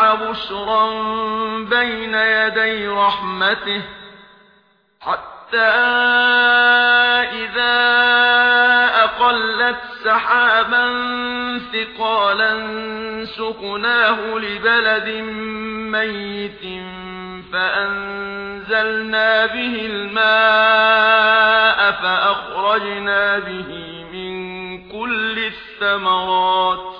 يسمع بشرا بين يدي رحمته حتى إذا أقلت سحابا ثقالا سقناه لبلد ميت فأنزلنا به الماء فأخرجنا به من كل الثمرات